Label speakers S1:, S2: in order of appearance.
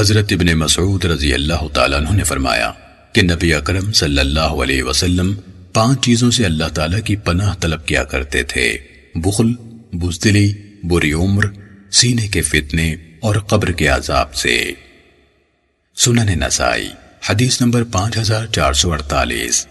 S1: حضرت ابن مسعود رضی اللہ تعالیٰ عنہ نے فرمایا کہ نبی اکرم صلی اللہ علیہ وسلم پانچ چیزوں سے اللہ تعالیٰ کی پناہ طلب کیا کرتے تھے۔ بخل، بزدلی، بری عمر، سینے کے فتنے اور قبر کے عذاب سے۔ سنن نسائی، حدیث نمبر پانچ ہزار چار سو اڑتالیس۔